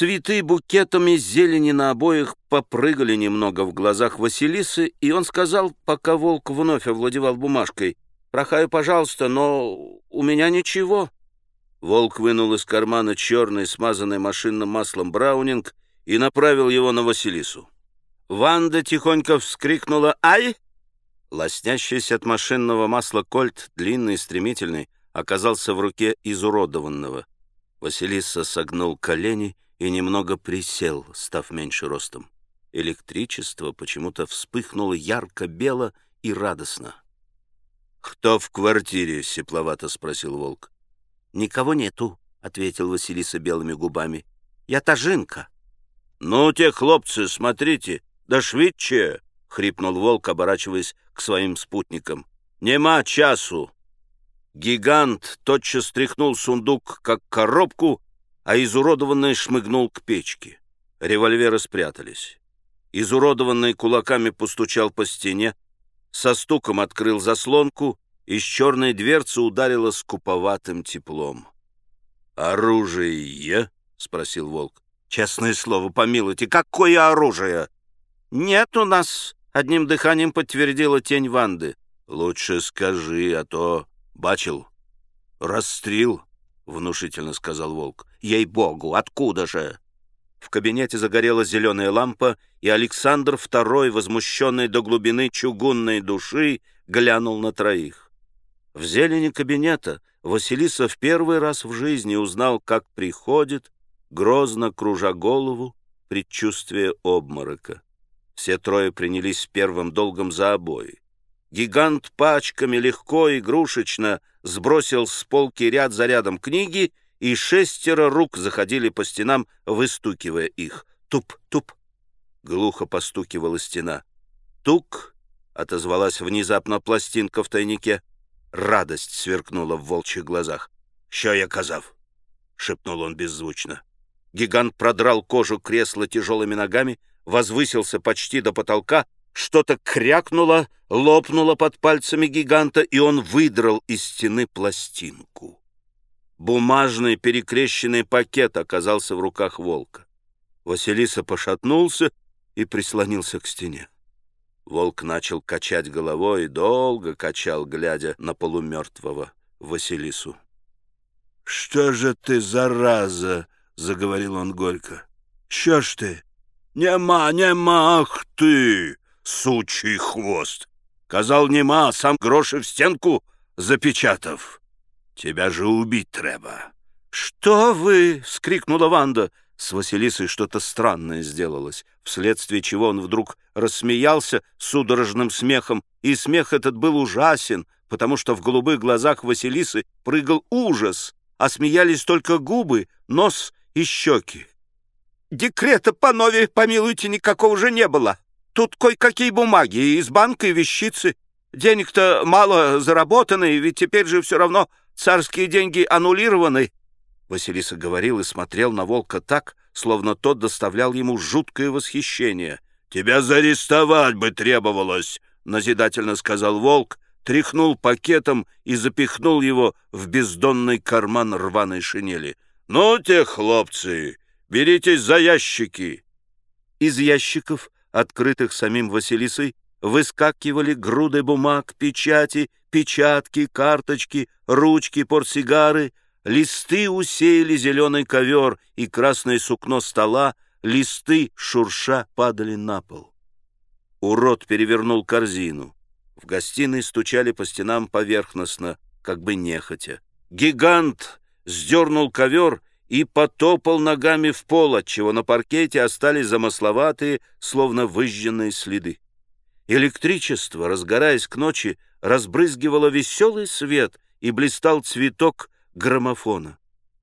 Цветы букетами зелени на обоих попрыгали немного в глазах Василисы, и он сказал, пока волк вновь овладевал бумажкой, «Прохаю, пожалуйста, но у меня ничего». Волк вынул из кармана черный, смазанный машинным маслом браунинг и направил его на Василису. Ванда тихонько вскрикнула «Ай!». Лоснящийся от машинного масла кольт, длинный и стремительный, оказался в руке изуродованного. Василиса согнул колени и немного присел, став меньше ростом. Электричество почему-то вспыхнуло ярко-бело и радостно. «Кто в квартире?» — сепловато спросил волк. «Никого нету», — ответил Василиса белыми губами. «Я Тажинка». «Ну, те хлопцы, смотрите, да швидче!» — хрипнул волк, оборачиваясь к своим спутникам. «Нема часу!» Гигант тотчас стряхнул сундук, как коробку, а изуродованный шмыгнул к печке. Револьверы спрятались. Изуродованный кулаками постучал по стене, со стуком открыл заслонку, из черной дверцы ударило скуповатым теплом. «Оружие?» — спросил волк. «Честное слово, помилуйте, какое оружие?» «Нет у нас», — одним дыханием подтвердила тень Ванды. «Лучше скажи, а то бачил. Расстрел», — внушительно сказал волк. «Ей-богу, откуда же?» В кабинете загорелась зеленая лампа, и Александр II, возмущенный до глубины чугунной души, глянул на троих. В зелени кабинета Василиса в первый раз в жизни узнал, как приходит, грозно кружа голову, предчувствие обморока. Все трое принялись первым долгом за обои. Гигант пачками легко, игрушечно сбросил с полки ряд за рядом книги и шестеро рук заходили по стенам, выстукивая их. Туп-туп. Глухо постукивала стена. Тук отозвалась внезапно пластинка в тайнике. Радость сверкнула в волчьих глазах. «Що я казав?» — шепнул он беззвучно. Гигант продрал кожу кресла тяжелыми ногами, возвысился почти до потолка, что-то крякнуло, лопнуло под пальцами гиганта, и он выдрал из стены пластинку. Бумажный перекрещенный пакет оказался в руках волка. Василиса пошатнулся и прислонился к стене. Волк начал качать головой и долго качал, глядя на полумертвого Василису. — Что же ты, зараза? — заговорил он горько. — Що ж ты? — Нема, нема, ах ты, сучий хвост! Казал, нема, сам гроши в стенку запечатав. Тебя же убить треба. Что вы? вскрикнула Ванда. С Василисой что-то странное сделалось, вследствие чего он вдруг рассмеялся судорожным смехом, и смех этот был ужасен, потому что в голубых глазах Василисы прыгал ужас, а смеялись только губы, нос и щеки. «Декрета по нове, помилуйте, никакого же не было. Тут кое-какие бумаги из банка и вещицы. Денег-то мало заработано, ведь теперь же все равно Царские деньги аннулированы. Василиса говорил и смотрел на волка так, словно тот доставлял ему жуткое восхищение. «Тебя зарестовать бы требовалось!» — назидательно сказал волк, тряхнул пакетом и запихнул его в бездонный карман рваной шинели. «Ну, те хлопцы, беритесь за ящики!» Из ящиков, открытых самим Василисой, выскакивали груды бумаг, печати, печатки, карточки, ручки, портсигары, листы усеяли зеленый ковер и красное сукно стола, листы, шурша, падали на пол. Урод перевернул корзину. В гостиной стучали по стенам поверхностно, как бы нехотя. Гигант сдернул ковер и потопал ногами в пол, отчего на паркете остались замысловатые, словно выжженные следы. Электричество, разгораясь к ночи, разбрызгивало веселый свет, и блистал цветок граммофона.